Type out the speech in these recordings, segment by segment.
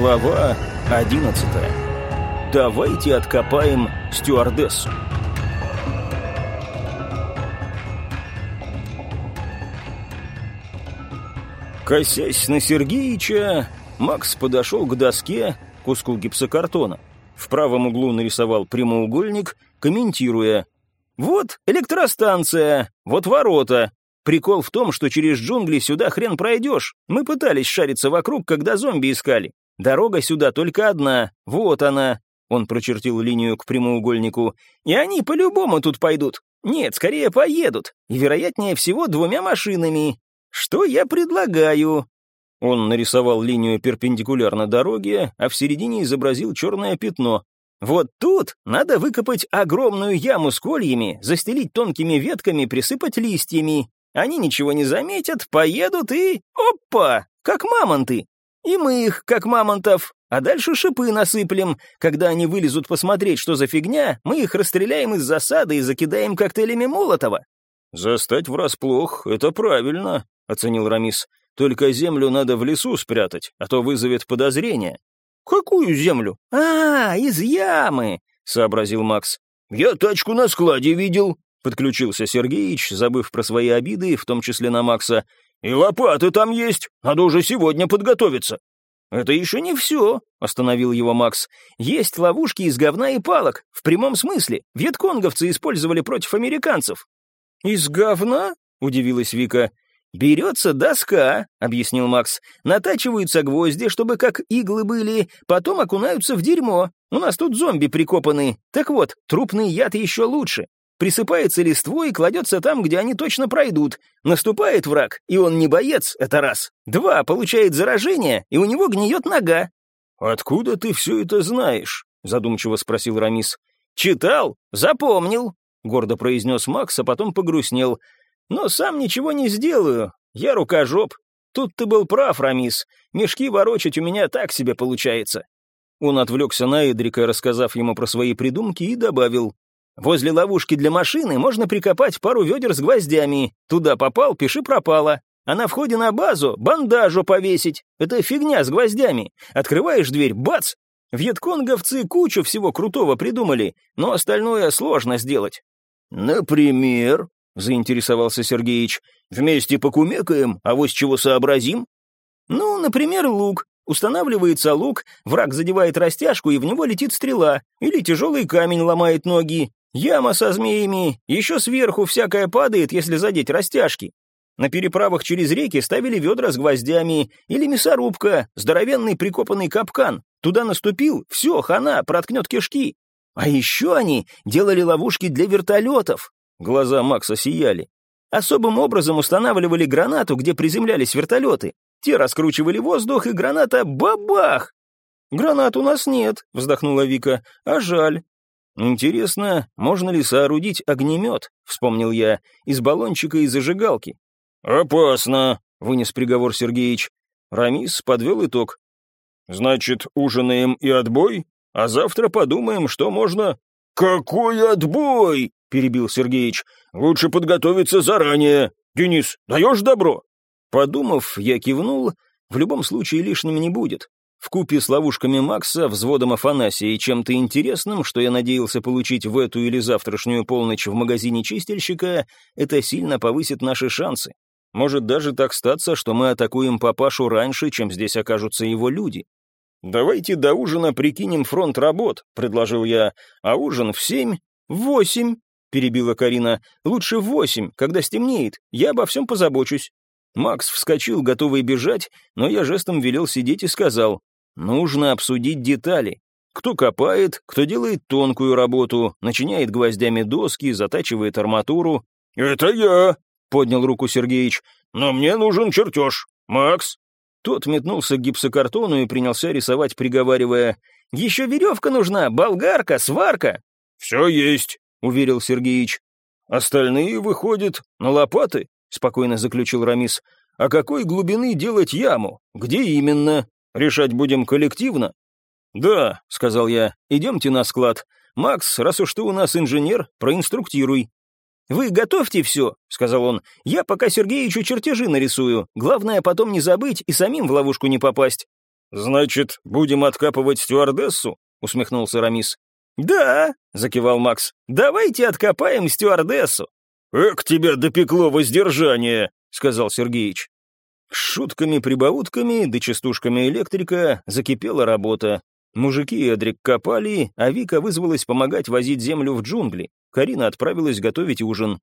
Глава 11. Давайте откопаем стюардессу. Косясь на Сергеича, Макс подошел к доске, куску гипсокартона. В правом углу нарисовал прямоугольник, комментируя. «Вот электростанция, вот ворота, Прикол в том, что через джунгли сюда хрен пройдешь. Мы пытались шариться вокруг, когда зомби искали. Дорога сюда только одна. Вот она. Он прочертил линию к прямоугольнику. И они по-любому тут пойдут. Нет, скорее поедут. И, вероятнее всего, двумя машинами. Что я предлагаю? Он нарисовал линию перпендикулярно дороге, а в середине изобразил черное пятно. Вот тут надо выкопать огромную яму с кольями, застелить тонкими ветками, присыпать листьями. Они ничего не заметят, поедут и... Опа! Как мамонты! И мы их, как мамонтов, а дальше шипы насыплем. Когда они вылезут посмотреть, что за фигня, мы их расстреляем из засады и закидаем коктейлями Молотова». «Застать врасплох — это правильно», — оценил Рамис. «Только землю надо в лесу спрятать, а то вызовет подозрение». «Какую землю?» «А, из ямы», — сообразил Макс. «Я тачку на складе видел», Подключился Сергеич, забыв про свои обиды, в том числе на Макса. «И лопаты там есть, надо уже сегодня подготовиться». «Это еще не все», — остановил его Макс. «Есть ловушки из говна и палок, в прямом смысле. Вьетконговцы использовали против американцев». «Из говна?» — удивилась Вика. «Берется доска», — объяснил Макс. «Натачиваются гвозди, чтобы как иглы были, потом окунаются в дерьмо. У нас тут зомби прикопаны. Так вот, трупный яд еще лучше присыпается листвой и кладется там, где они точно пройдут. Наступает враг, и он не боец, это раз. Два, получает заражение, и у него гниет нога. «Откуда ты все это знаешь?» — задумчиво спросил Рамис. «Читал, запомнил», — гордо произнес Макс, а потом погрустнел. «Но сам ничего не сделаю. Я рукожоп. Тут ты был прав, Рамис. Мешки ворочать у меня так себе получается». Он отвлекся на Эдрика, рассказав ему про свои придумки, и добавил. Возле ловушки для машины можно прикопать пару ведер с гвоздями. Туда попал, пиши пропало. А на входе на базу бандажу повесить. Это фигня с гвоздями. Открываешь дверь, бац! Вьетконговцы кучу всего крутого придумали, но остальное сложно сделать. «Например?» — заинтересовался Сергеич. «Вместе покумекаем, а вот с чего сообразим?» «Ну, например, лук. Устанавливается лук, враг задевает растяжку, и в него летит стрела. Или тяжелый камень ломает ноги. Яма со змеями, еще сверху всякое падает, если задеть растяжки. На переправах через реки ставили ведра с гвоздями, или мясорубка, здоровенный прикопанный капкан. Туда наступил, все, хана, проткнет кишки. А еще они делали ловушки для вертолетов. Глаза Макса сияли. Особым образом устанавливали гранату, где приземлялись вертолеты. Те раскручивали воздух, и граната — бабах! «Гранат у нас нет», — вздохнула Вика, — «а жаль. «Интересно, можно ли соорудить огнемет?» — вспомнил я, из баллончика и зажигалки. «Опасно», — вынес приговор Сергеич. Рамис подвел итог. «Значит, ужинаем и отбой, а завтра подумаем, что можно...» «Какой отбой?» — перебил Сергеич. «Лучше подготовиться заранее. Денис, даешь добро?» Подумав, я кивнул. В любом случае лишним не будет. В купе с ловушками Макса, взводом Афанасия и чем-то интересным, что я надеялся получить в эту или завтрашнюю полночь в магазине чистильщика, это сильно повысит наши шансы. Может даже так статься, что мы атакуем папашу раньше, чем здесь окажутся его люди. «Давайте до ужина прикинем фронт работ», — предложил я, «а ужин в семь?» «Восемь», — перебила Карина. «Лучше в восемь, когда стемнеет. Я обо всем позабочусь». Макс вскочил, готовый бежать, но я жестом велел сидеть и сказал, Нужно обсудить детали. Кто копает, кто делает тонкую работу, начиняет гвоздями доски, затачивает арматуру. «Это я», — поднял руку Сергеич. «Но мне нужен чертеж. Макс?» Тот метнулся к гипсокартону и принялся рисовать, приговаривая. «Еще веревка нужна, болгарка, сварка». «Все есть», — уверил Сергеич. «Остальные выходят на лопаты», — спокойно заключил Рамис. «А какой глубины делать яму? Где именно?» Решать будем коллективно?» «Да», — сказал я, — «идемте на склад. Макс, раз уж ты у нас инженер, проинструктируй». «Вы готовьте все», — сказал он. «Я пока Сергеичу чертежи нарисую. Главное потом не забыть и самим в ловушку не попасть». «Значит, будем откапывать стюардессу?» — усмехнулся Рамис. «Да», — закивал Макс, — «давайте откопаем стюардессу». «Эк, тебя допекло воздержание», — сказал Сергеич. Шутками-прибаутками да частушками электрика закипела работа. Мужики и Эдрик копали, а Вика вызвалась помогать возить землю в джунгли. Карина отправилась готовить ужин.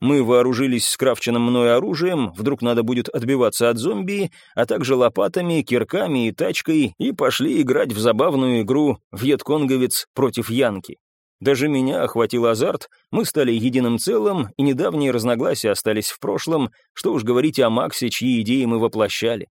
Мы вооружились скрафченным мной оружием, вдруг надо будет отбиваться от зомби, а также лопатами, кирками и тачкой, и пошли играть в забавную игру «Вьетконговец против Янки». Даже меня охватил азарт, мы стали единым целым, и недавние разногласия остались в прошлом, что уж говорить о Максе, чьи идеи мы воплощали.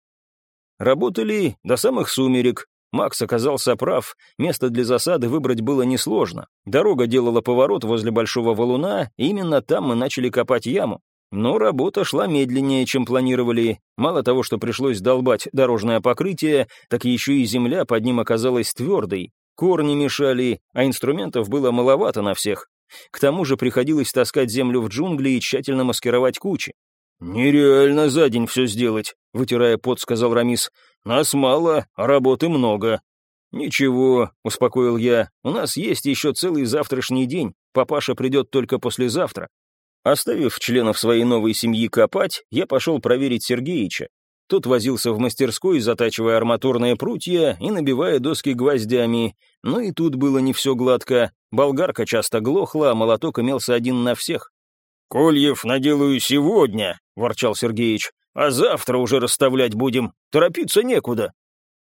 Работали до самых сумерек, Макс оказался прав, место для засады выбрать было несложно. Дорога делала поворот возле большого валуна, и именно там мы начали копать яму. Но работа шла медленнее, чем планировали. Мало того, что пришлось долбать дорожное покрытие, так еще и земля под ним оказалась твердой. Корни мешали, а инструментов было маловато на всех. К тому же приходилось таскать землю в джунгли и тщательно маскировать кучи. «Нереально за день все сделать», — вытирая пот, сказал Рамис. «Нас мало, а работы много». «Ничего», — успокоил я, — «у нас есть еще целый завтрашний день, папаша придет только послезавтра». Оставив членов своей новой семьи копать, я пошел проверить Сергеича. Тот возился в мастерской, затачивая арматурные прутья и набивая доски гвоздями. Но и тут было не все гладко. Болгарка часто глохла, а молоток имелся один на всех. «Кольев наделаю сегодня», — ворчал Сергеич, «а завтра уже расставлять будем. Торопиться некуда».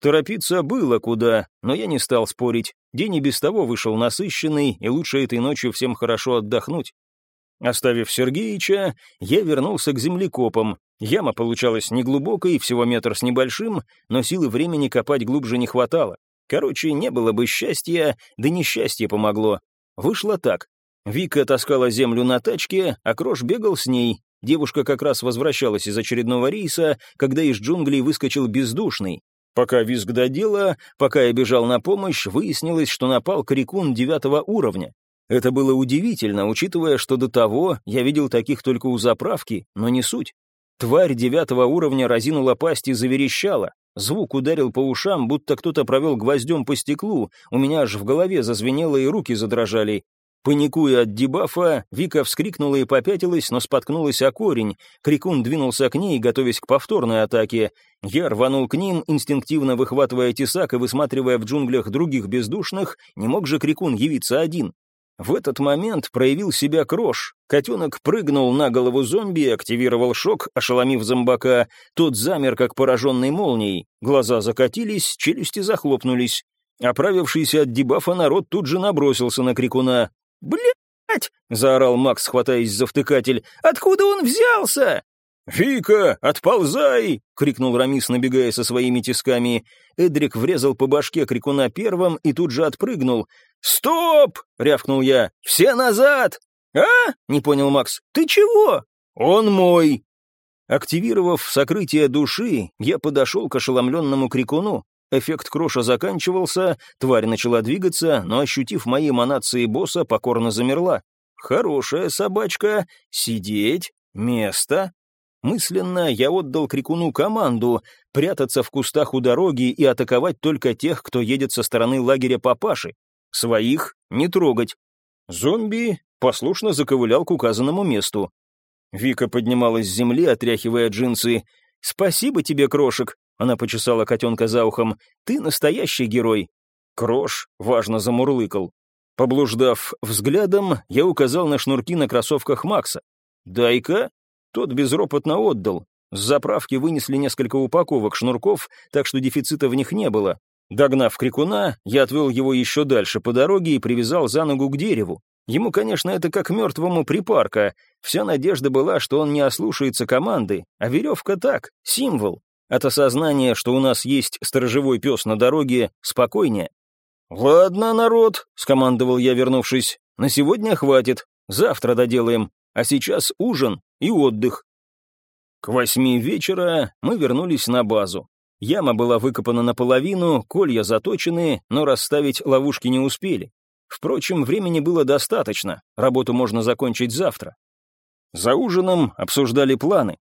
Торопиться было куда, но я не стал спорить. День и без того вышел насыщенный, и лучше этой ночью всем хорошо отдохнуть. Оставив Сергеича, я вернулся к землекопам. Яма получалась неглубокой, всего метр с небольшим, но силы времени копать глубже не хватало. Короче, не было бы счастья, да несчастье помогло. Вышло так. Вика таскала землю на тачке, а Крош бегал с ней. Девушка как раз возвращалась из очередного рейса, когда из джунглей выскочил бездушный. Пока визг додела, пока я бежал на помощь, выяснилось, что напал крикун девятого уровня. Это было удивительно, учитывая, что до того я видел таких только у заправки, но не суть. Тварь девятого уровня разинула пасть и заверещала. Звук ударил по ушам, будто кто-то провел гвоздем по стеклу, у меня аж в голове зазвенело и руки задрожали. Паникуя от дебафа, Вика вскрикнула и попятилась, но споткнулась о корень. Крикун двинулся к ней, готовясь к повторной атаке. Я рванул к ним, инстинктивно выхватывая тесак и высматривая в джунглях других бездушных, не мог же Крикун явиться один. В этот момент проявил себя Крош. Котенок прыгнул на голову зомби, активировал шок, ошеломив зомбака. Тот замер, как пораженный молнией. Глаза закатились, челюсти захлопнулись. Оправившийся от дебафа народ тут же набросился на Крикуна. «Блядь!» — заорал Макс, хватаясь за втыкатель. «Откуда он взялся?» «Вика, отползай!» — крикнул Рамис, набегая со своими тисками. Эдрик врезал по башке крикуна первым и тут же отпрыгнул. «Стоп!» — рявкнул я. «Все назад!» «А?» — не понял Макс. «Ты чего?» «Он мой!» Активировав сокрытие души, я подошел к ошеломленному крикуну. Эффект кроша заканчивался, тварь начала двигаться, но, ощутив мои эманации босса, покорно замерла. «Хорошая собачка. Сидеть. Место». Мысленно я отдал крикуну команду прятаться в кустах у дороги и атаковать только тех, кто едет со стороны лагеря папаши. Своих не трогать. Зомби послушно заковылял к указанному месту. Вика поднималась с земли, отряхивая джинсы. «Спасибо тебе, крошек!» Она почесала котенка за ухом. «Ты настоящий герой!» Крош важно замурлыкал. Поблуждав взглядом, я указал на шнурки на кроссовках Макса. «Дай-ка!» Тот безропотно отдал. С заправки вынесли несколько упаковок шнурков, так что дефицита в них не было. Догнав крикуна, я отвел его еще дальше по дороге и привязал за ногу к дереву. Ему, конечно, это как мертвому припарка. Вся надежда была, что он не ослушается команды, а веревка так, символ. От осознания, что у нас есть сторожевой пес на дороге, спокойнее. «Ладно, народ», — скомандовал я, вернувшись, — «на сегодня хватит, завтра доделаем, а сейчас ужин и отдых». К восьми вечера мы вернулись на базу. Яма была выкопана наполовину, колья заточены, но расставить ловушки не успели. Впрочем, времени было достаточно, работу можно закончить завтра. За ужином обсуждали планы.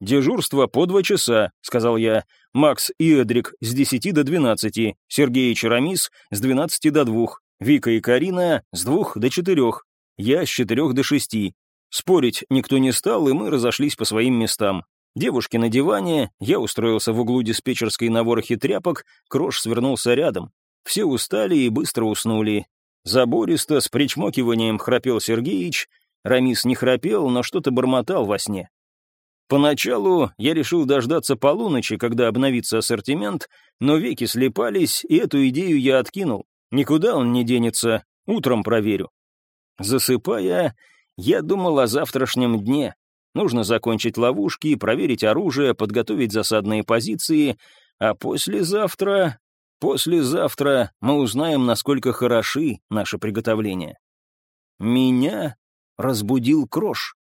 «Дежурство по два часа», — сказал я. «Макс и Эдрик с десяти до двенадцати, Сергей и Черамис с двенадцати до двух, Вика и Карина с двух до четырех, я с четырех до шести». Спорить никто не стал, и мы разошлись по своим местам. Девушки на диване, я устроился в углу диспетчерской на ворохе тряпок, Крош свернулся рядом. Все устали и быстро уснули. Забористо, с причмокиванием храпел Сергеич. Рамис не храпел, но что-то бормотал во сне. Поначалу я решил дождаться полуночи, когда обновится ассортимент, но веки слепались, и эту идею я откинул. Никуда он не денется, утром проверю. Засыпая, я думал о завтрашнем дне. Нужно закончить ловушки, проверить оружие, подготовить засадные позиции, а послезавтра... Послезавтра мы узнаем, насколько хороши наши приготовления. Меня разбудил Крош.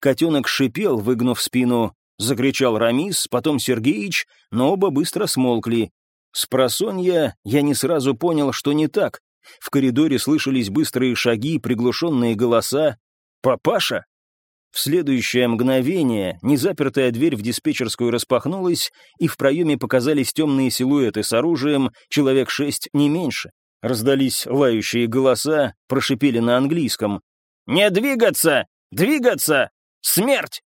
Котенок шипел, выгнув спину. Закричал Рамис, потом Сергеич, но оба быстро смолкли. С просонья я не сразу понял, что не так. В коридоре слышались быстрые шаги, приглушенные голоса. «Папаша?» В следующее мгновение незапертая дверь в диспетчерскую распахнулась, и в проеме показались темные силуэты с оружием, человек шесть, не меньше. Раздались лающие голоса, прошипели на английском. «Не двигаться! Двигаться! Смерть!»